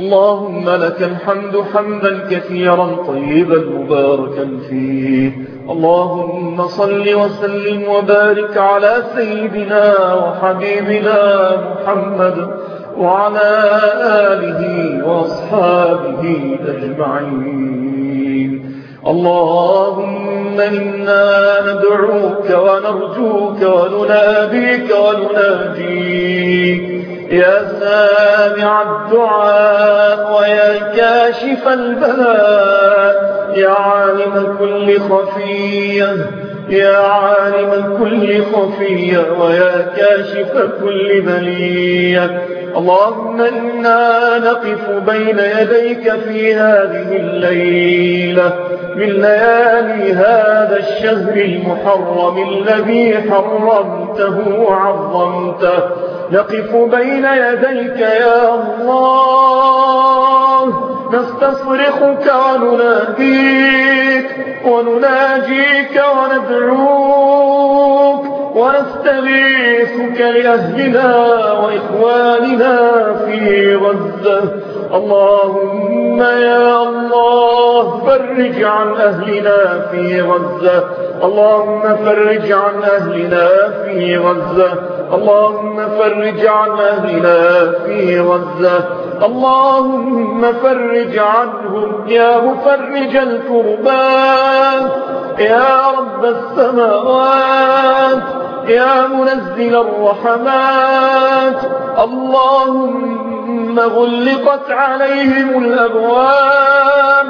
اللهم لك الحمد حمدا كثيرا طيبا مباركا فيه. اللهم صل وسلم وبارك على سيدنا وحبيبنا محمد وعلى آله وأصحابه أجمعين. اللهم إنا ندعوك ونرجوك ونناديك ونناجيك. يا سامع الدعاء ويا كاشف البلاء يا عالم كل خفية يا عالم كل خفية ويا كاشف كل بلية اللهم إنا نقف بين يديك في هذه الليلة من ليالي هذا الشهر المحرم الذي حرمته وعظمته نقف بين يديك يا الله. نستصرخك ونناديك ونناجيك وندعوك ونستغيثك لأهلنا وإخواننا في غزة. اللهم يا الله فرج عن أهلنا في غزة. اللهم فرج عن أهلنا في غزة. اللهم فرج عن أهلنا في غزة. اللهم فرج عنهم يا مفرج الكربات يا رب السماوات يا منزل الرحمات. اللهم غلقت عليهم الأبواب.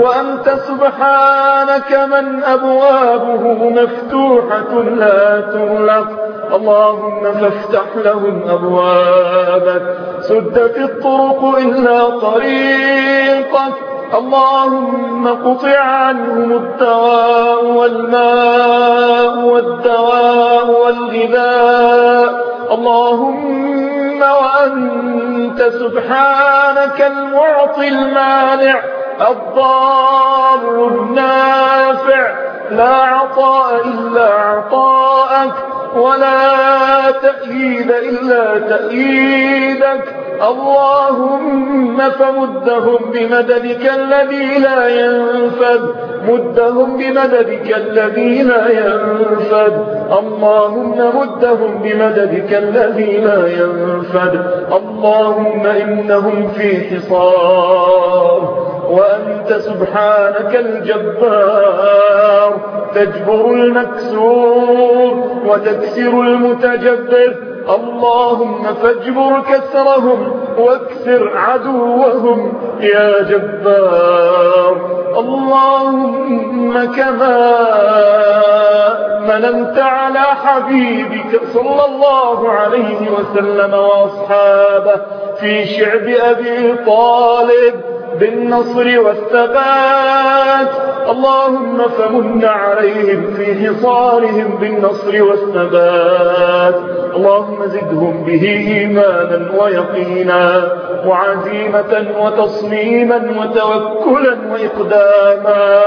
وأنت سبحانك من أبوابه مفتوحة لا تغلق. اللهم فافتح لهم أبوابك. سدت الطرق إلا طريقك. اللهم قطع عنهم الدواء والماء والدواء والغذاء. اللهم وأنت سبحانك المعطي المانع. الضار النافع. لا عطاء إلا عطاءك ولا تأييد إلا تأييدك. اللهم فمدهم بمددك الذي لا ينفذ مدهم بمددك الذي لا ينفذ اللهم مدهم بمددك الذي لا ينفذ اللهم إنهم في حصار وأنت سبحانك الجبار. تجبر المكسور وتكسر المتجبر. اللهم فاجبر كسرهم واكسر عدوهم يا جبار. اللهم كما مننت على حبيبك صلى الله عليه وسلم وأصحابه في شعب أبي طالب. بالنصر والثبات. اللهم فمن عليهم في حصارهم بالنصر والثبات. اللهم زدهم به إيمانا ويقينا وعزيمة وتصميما وتوكلا وإقداما.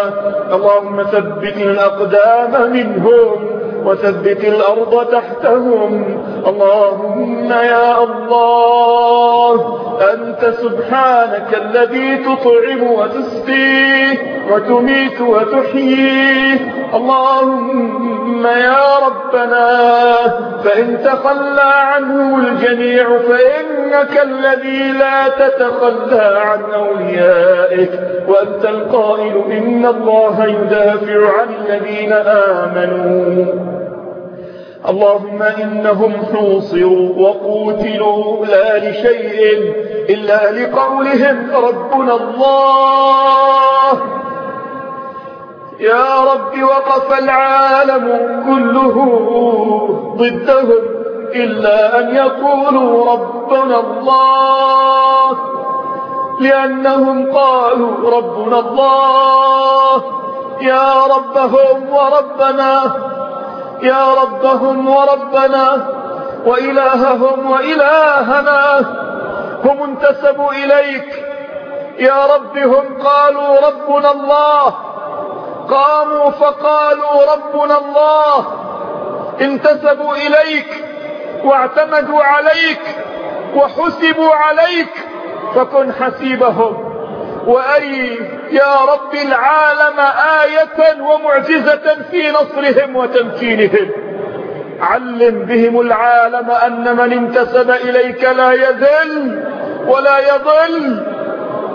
اللهم ثبت الأقدام منهم وثبت الأرض تحتهم. اللهم يا الله أنت سبحانك الذي تطعم وتسقيه وتميت وتحييه اللهم يا ربنا فإن تخلى عنه الجميع فإنك الذي لا تتخلى عن أوليائك. وأنت القائل إن الله يدافع عن الذين آمنوا. اللهم إنهم حوصروا وقوتلوا لا لشيء إلا لقولهم ربنا الله. يا رب وقف العالم كله ضدهم إلا أن يقولوا ربنا الله. لأنهم قالوا ربنا الله. يا ربهم وربنا. يا ربهم وربنا وإلههم وإلهنا. هم انتسبوا إليك. يا رب هم قالوا ربنا الله. قاموا فقالوا ربنا الله. انتسبوا إليك واعتمدوا عليك وحسبوا عليك فكن حسيبهم. وأري يا رب العالم آية ومعجزة في نصرهم وتمكينهم. علم بهم العالم أن من انتسب إليك لا يذل ولا يضل.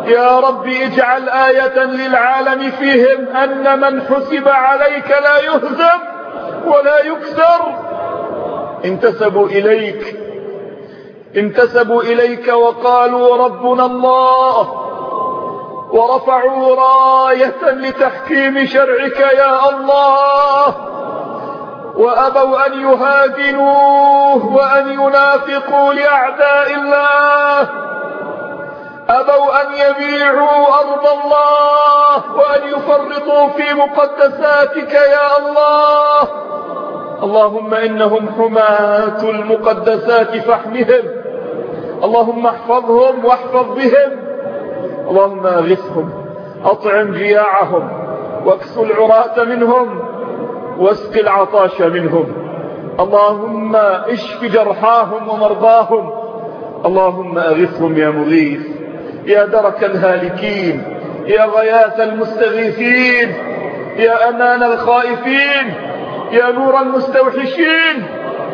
يا رب اجعل آية للعالم فيهم أن من حسب عليك لا يهزم ولا يكسر. انتسبوا إليك. انتسبوا إليك وقالوا ربنا الله. ورفعوا راية لتحكيم شرعك يا الله. وأبوا أن يهاجنوه وأن ينافقوا لأعداء الله. أبوا أن يبيعوا أرض الله وأن يفرطوا في مقدساتك يا الله. اللهم إنهم حماة المقدسات فاحمهم. اللهم احفظهم واحفظ بهم. اللهم أغثهم أطعم جياعهم واكسو العراة منهم واسق العطاش منهم. اللهم اشف جرحاهم ومرضاهم. اللهم أغثهم يا مغيث يا درك الهالكين يا غياث المستغيثين يا أمان الخائفين يا نور المستوحشين.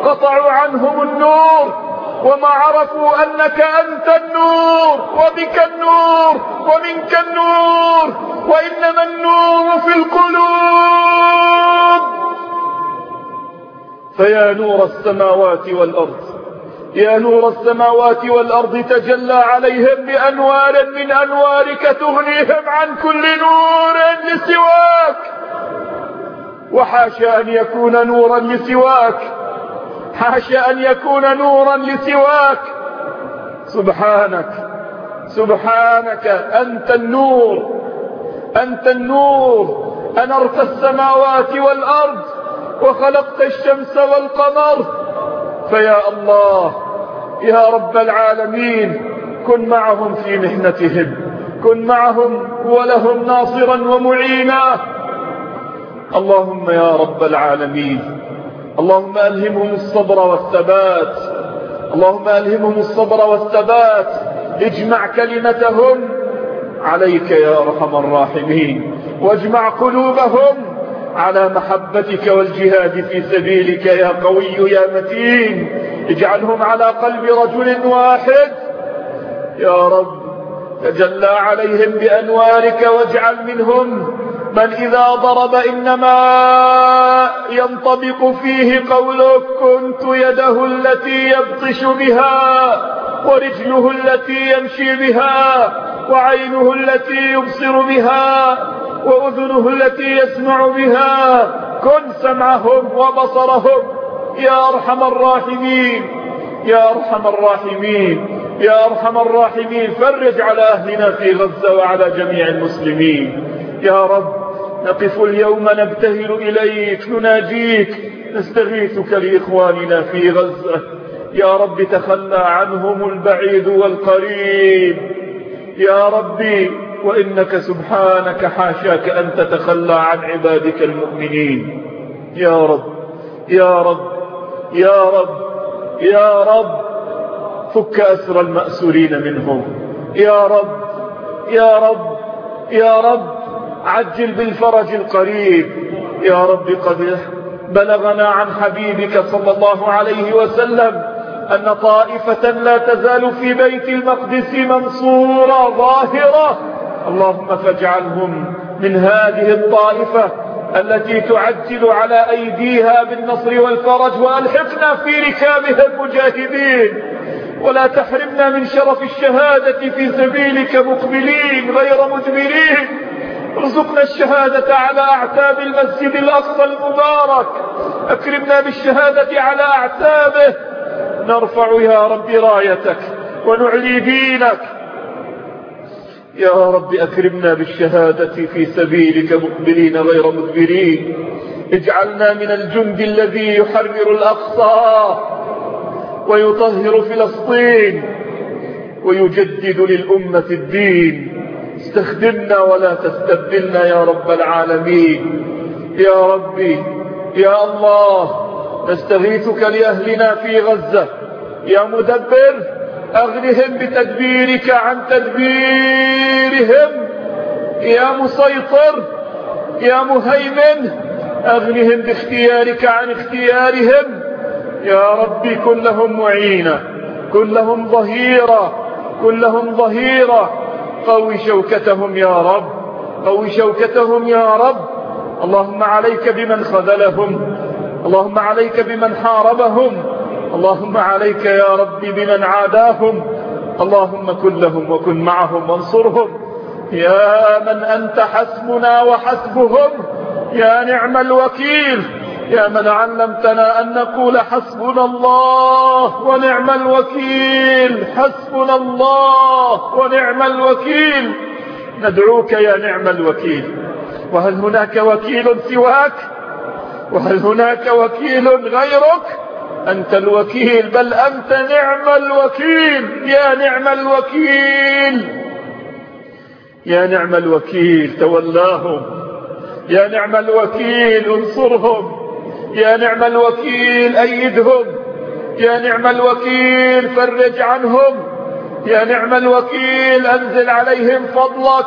قطعوا عنهم النور. وما عرفوا أنك أنت النور وبك النور ومنك النور وإنما النور في القلوب. فيا نور السماوات والأرض يا نور السماوات والأرض تجلى عليهم بأنوار من أنوارك تغنيهم عن كل نور لسواك. وحاشا أن يكون نورا لسواك. حاشا أن يكون نورا لسواك. سبحانك سبحانك أنت النور أنت النور. أنرت السماوات والأرض وخلقت الشمس والقمر. فيا الله يا رب العالمين كن معهم في محنتهم كن معهم ولهم ناصرا ومعينا. اللهم يا رب العالمين اللهم ألهمهم الصبر والثبات. اللهم ألهمهم الصبر والثبات. اجمع كلمتهم. عليك يا أرحم الراحمين. واجمع قلوبهم على محبتك والجهاد في سبيلك يا قوي يا متين. اجعلهم على قلب رجل واحد. يا رب تجلى عليهم بأنوارك واجعل منهم من إذا ضرب إنما ينطبق فيه قولك كنت يده التي يبطش بها ورجله التي يمشي بها وعينه التي يبصر بها وأذنه التي يسمع بها كن سمعهم وبصرهم يا أرحم الراحمين يا أرحم الراحمين يا أرحم الراحمين فرج على أهلنا في غزة وعلى جميع المسلمين يا رب نقف اليوم نبتهل إليك نناجيك نستغيثك لإخواننا في غزة. يا رب تخلى عنهم البعيد والقريب. يا ربي وإنك سبحانك حاشاك أن تتخلى عن عبادك المؤمنين. يا رب يا رب يا رب يا رب فك أسر المأسورين منهم. يا رب يا رب يا رب. عجل بالفرج القريب. يا رب قد بلغنا عن حبيبك صلى الله عليه وسلم أن طائفة لا تزال في بيت المقدس منصورة ظاهرة اللهم فاجعلهم من هذه الطائفة التي تعجل على أيديها بالنصر والفرج وألحقنا في ركابها المجاهدين. ولا تحرمنا من شرف الشهادة في سبيلك مقبلين غير مدبرين. ارزقنا الشهادة على أعتاب المسجد الأقصى المبارك. أكرمنا بالشهادة على أعتابه. نرفع يا رب رايتك ونعلي دينك. يا رب أكرمنا بالشهادة في سبيلك مقبلين غير مدبرين. اجعلنا من الجند الذي يحرر الأقصى ويطهر فلسطين ويجدد للأمة الدين. استخدمنا ولا تستبدلنا يا رب العالمين. يا ربي يا الله نستغيثك لأهلنا في غزة. يا مدبر أغنهم بتدبيرك عن تدبيرهم. يا مسيطر يا مهيمن أغنهم باختيارك عن اختيارهم. يا ربي كلهم معينا كلهم ظهيرا كلهم ظهيرا قوي شوكتهم يا رب. قوي شوكتهم يا رب. اللهم عليك بمن خذلهم. اللهم عليك بمن حاربهم. اللهم عليك يا رب بمن عاداهم. اللهم كن لهم وكن معهم وانصرهم. يا من أنت حسبنا وحسبهم. يا نعم الوكيل. يا من علمتنا أن نقول حسبنا الله ونعم الوكيل حسبنا الله ونعم الوكيل. ندعوك يا نعم الوكيل. وهل هناك وكيل سواك؟ وهل هناك وكيل غيرك؟ أنت الوكيل بل أنت نعم الوكيل. يا نعم الوكيل. يا نعم الوكيل تولاهم. يا نعم الوكيل انصرهم. يا نعم الوكيل أيدهم. يا نعم الوكيل فرج عنهم. يا نعم الوكيل أنزل عليهم فضلك.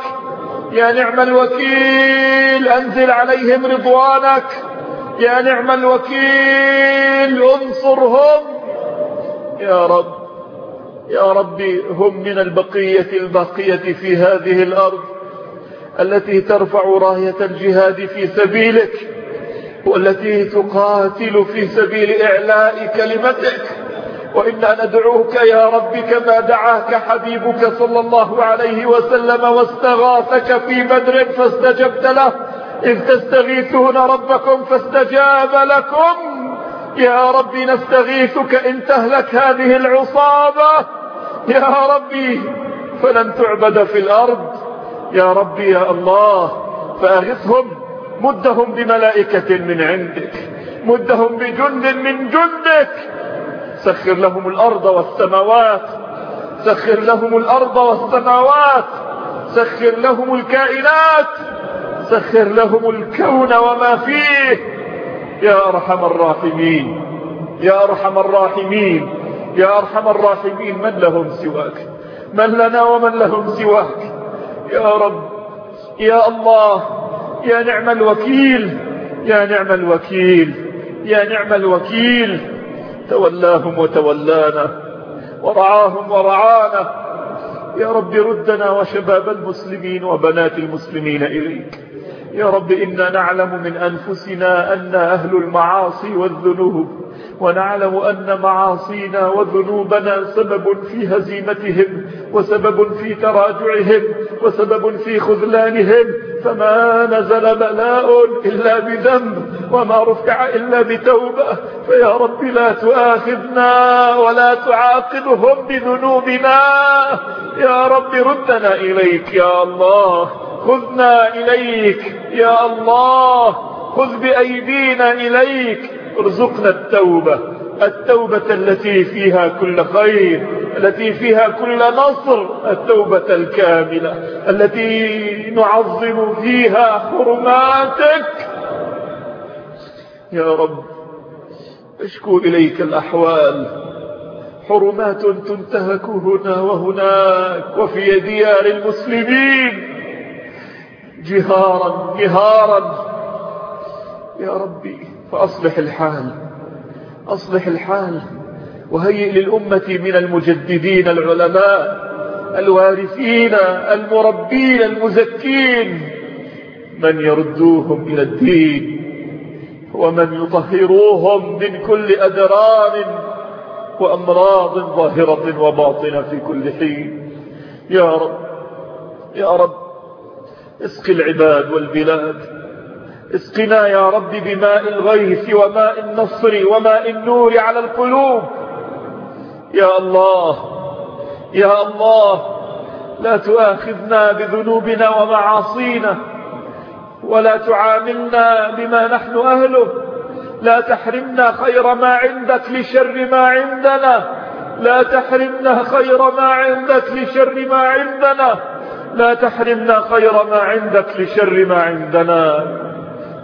يا نعم الوكيل أنزل عليهم رضوانك. يا نعم الوكيل انصرهم. يا رب يا ربي هم من البقية الباقية في هذه الأرض التي ترفع راية الجهاد في سبيلك. والتي تقاتل في سبيل إعلاء كلمتك وإنا ندعوك يا رب كما دعاك حبيبك صلى الله عليه وسلم واستغاثك في بدر فاستجبت له. إذ تستغيثون ربكم فاستجاب لكم. يا رب نستغيثك إن تهلك هذه العصابة. يا ربي فلن تعبد في الأرض. يا ربي يا الله فأغثهم. مدهم بملائكة من عندك مدهم بجند من جندك. سخر لهم الأرض والسماوات سخر لهم الأرض والسماوات سخر لهم الكائنات سخر لهم الكون وما فيه. يا أرحم الراحمين يا أرحم الراحمين يا أرحم الراحمين. من لهم سواك؟ من لنا ومن لهم سواك؟ يا رب يا الله يا نعم الوكيل يا نعم الوكيل يا نعم الوكيل. تولاهم وتولانا ورعاهم ورعانا. يا رب ردنا وشباب المسلمين وبنات المسلمين إليك. يا رب إنا نعلم من أنفسنا أن أهل المعاصي والذنوب ونعلم أن معاصينا وذنوبنا سبب في هزيمتهم وسبب في تراجعهم وسبب في خذلانهم. فما نزل بلاء إلا بذنب وما رفع إلا بتوبة. فيا رب لا تؤاخذنا ولا تعاقبهم بذنوبنا. يا رب ردنا إليك يا الله. خذنا إليك يا الله خذ بأيدينا إليك. ارزقنا التوبة التوبة التي فيها كل خير التي فيها كل نصر التوبة الكاملة التي نعظم فيها حرماتك. يا رب أشكو إليك الأحوال. حرمات تنتهك هنا وهناك وفي ديار المسلمين. جهارا جهارا. يا ربي فأصلح الحال أصلح الحال. وهيئ للأمة من المجددين العلماء الوارثين المربين المزكين من يردوهم إلى الدين ومن يطهروهم من كل أدران وأمراض ظاهرة وباطنة في كل حين. يا رب يا رب اسق العباد والبلاد. اسقنا يا رب بماء الغيث وماء النصر وماء النور على القلوب. يا الله يا الله لا تؤاخذنا بذنوبنا ومعاصينا ولا تعاملنا بما نحن أهله. لا تحرمنا خير ما عندك لشر ما عندنا. لا تحرمنا خير ما عندك لشر ما عندنا. لا تحرمنا خير ما عندك لشر ما عندنا.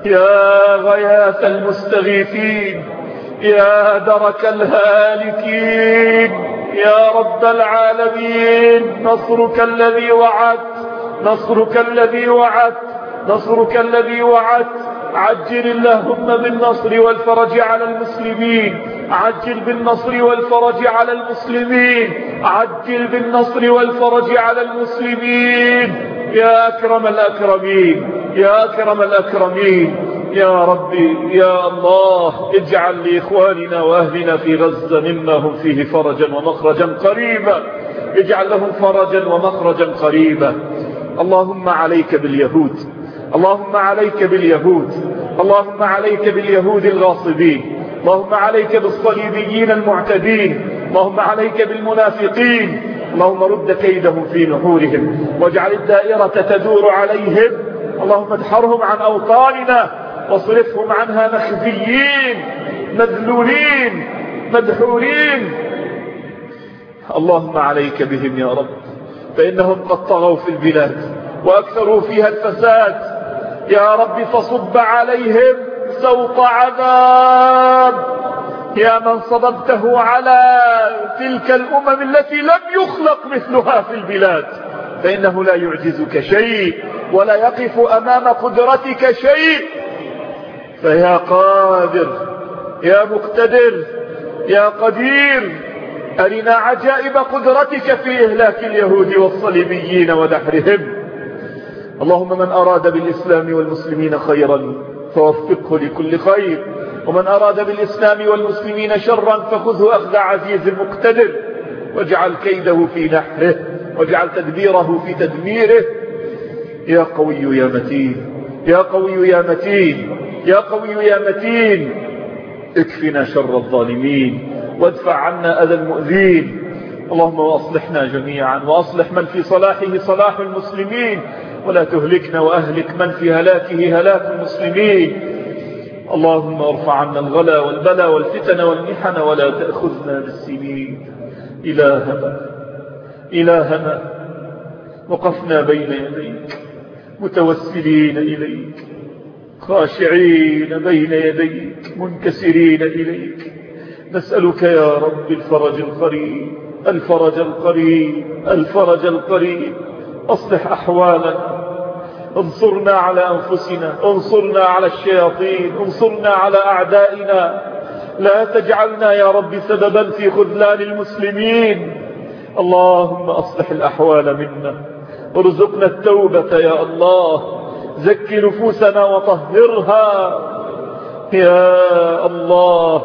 يا غياث المستغيثين يا درك الهالكين يا رب العالمين نصرك الذي وعدت نصرك الذي وعدت نصرك الذي وعدت. عجل اللهم بالنصر والفرج على المسلمين. عجل بالنصر والفرج على المسلمين. عجل بالنصر والفرج على المسلمين. يا أكرم الأكرمين. يا أكرم الأكرمين. يا ربي يا الله اجعل لإخواننا وأهلنا في غزة مما هم فيه فرجا ومخرجا قريبا. اجعل لهم فرجا ومخرجا قريبا. اللهم عليك باليهود. اللهم عليك باليهود اللهم عليك باليهود الغاصبين اللهم عليك بالصليبيين المعتدين اللهم عليك بالمنافقين اللهم رد كيدهم في نحورهم واجعل الدائرة تدور عليهم اللهم ادحرهم عن أوطاننا واصرفهم عنها مخزيين مذلولين مدحورين. اللهم عليك بهم يا رب فإنهم قد طغوا في البلاد وأكثروا فيها الفساد يا رب فصب عليهم سوط عذاب. يا من صببته على تلك الأمم التي لم يخلق مثلها في البلاد فإنه لا يعجزك شيء ولا يقف أمام قدرتك شيء. فيا قادر يا مقتدر يا قدير أرنا عجائب قدرتك في إهلاك اليهود والصليبيين ودحرهم اللهم من أراد بالإسلام والمسلمين خيرا فوفقه لكل خير. ومن أراد بالإسلام والمسلمين شرا فخذه أخذ عزيز مقتدر. واجعل كيده في نحره واجعل تدبيره في تدميره. يا قوي يا متين يا قوي يا متين يا قوي يا متين. اكفنا شر الظالمين وادفع عنا أذى المؤذين. اللهم وأصلحنا جميعا وأصلح من في صلاحه صلاح المسلمين. ولا تهلكنا وأهلك من في هلاكه هلاك المسلمين. اللهم ارفع عنا الغلا والبلا والفتن والمحن ولا تأخذنا بالسنين. إلهنا إلهنا وقفنا بين يديك متوسلين إليك خاشعين بين يديك منكسرين إليك. نسألك يا رب الفرج القريب الفرج القريب الفرج القريب. أصلح أحوالنا انصرنا على أنفسنا انصرنا على الشياطين انصرنا على أعدائنا. لا تجعلنا يا رب سببا في خذلان المسلمين. اللهم أصلح الأحوال منا ارزقنا التوبة يا الله زك نفوسنا وطهرها. يا الله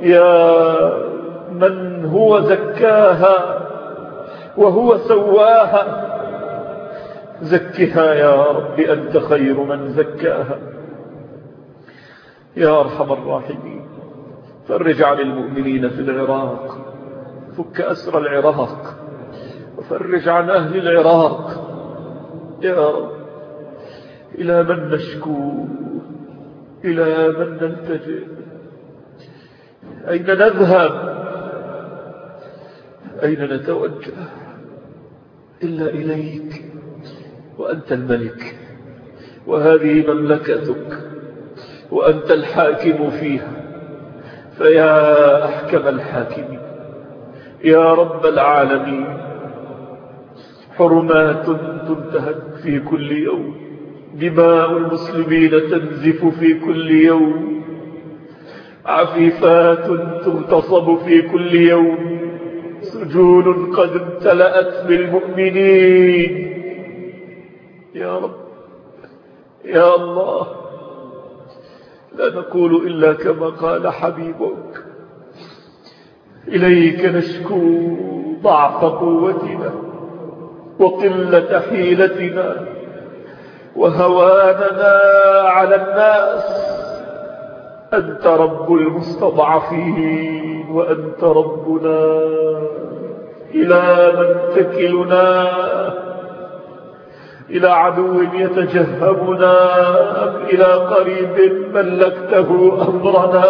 يا من هو زكاها وهو سواها. زكها يا رب أنت خير من زكاها. يا أرحم الراحمين فرج عن المؤمنين في العراق فك أسر العراق وفرج عن أهل العراق. يا رب إلى من نشكو إلى من نلتجئ؟ أين نذهب؟ أين نتوجه؟ إلا إليك. وأنت الملك وهذه مملكتك وأنت الحاكم فيها. فيا أحكم الحاكمين يا رب العالمين حرمات تنتهك في كل يوم دماء المسلمين تنزف في كل يوم عفيفات تغتصب في كل يوم سجون قد امتلأت بالمؤمنين. يا رب. يا الله لا نقول إلا كما قال حبيبك. إليك نشكو ضعف قوتنا وقلة حيلتنا وهواننا على الناس. أنت رب المستضعفين وأنت ربنا إلى من تكلنا. إلى عدو يتجهبنا إلى قريب ملكته أمرنا؟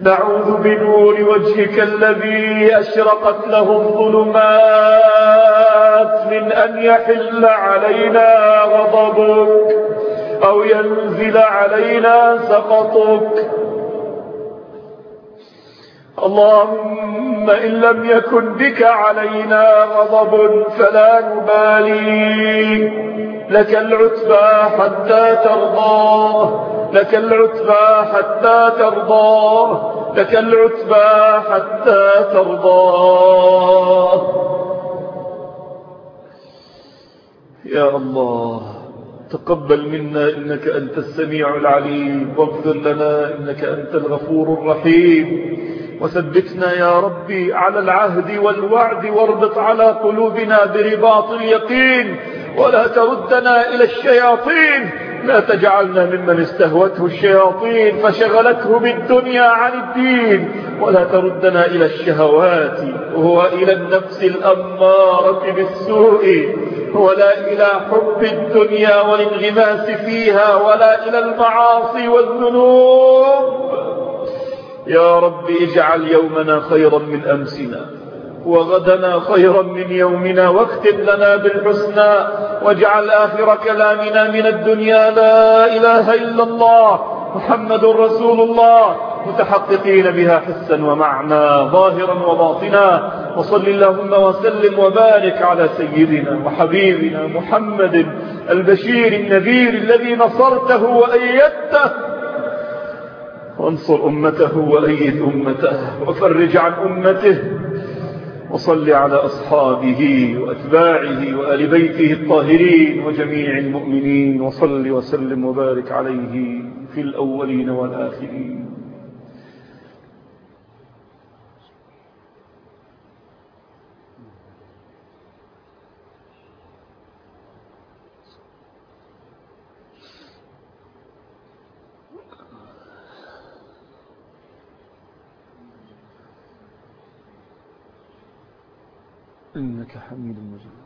نعوذ بنور وجهك الذي أشرقت له الظلمات من أن يحل علينا غضبك أو ينزل علينا سقطك. اللهم إن لم يكن بك علينا غضب فلا نبالي. لك العتبى حتى ترضى. لك العتبى حتى ترضى. لك العتبى حتى ترضى. يا الله تقبل منا إنك أنت السميع العليم واغفر لنا إنك أنت الغفور الرحيم. وثبتنا يا ربي على العهد والوعد واربط على قلوبنا برباط اليقين ولا تردنا إلى الشياطين. لا تجعلنا ممن استهوته الشياطين فشغلته بالدنيا عن الدين. ولا تردنا إلى الشهوات وإلى النفس الأمارة بالسوء. ولا إلى حب الدنيا والانغماس فيها ولا إلى المعاصي والذنوب. يا رب اجعل يومنا خيرا من أمسنا وغدنا خيرا من يومنا واختم لنا بالحسنى واجعل آخر كلامنا من الدنيا لا إله إلا الله محمد رسول الله متحققين بها حسا ومعنى ظاهرا وباطنا وصل اللهم وسلم وبارك على سيدنا وحبيبنا محمد البشير النذير الذي نصرته وأيدته وانصر أمته وأيد أمته وفرج عن أمته وصل على أصحابه وأتباعه وآل بيته الطاهرين وجميع المؤمنين وصل وسلم وبارك عليه في الأولين والآخرين إنك حميد مجيد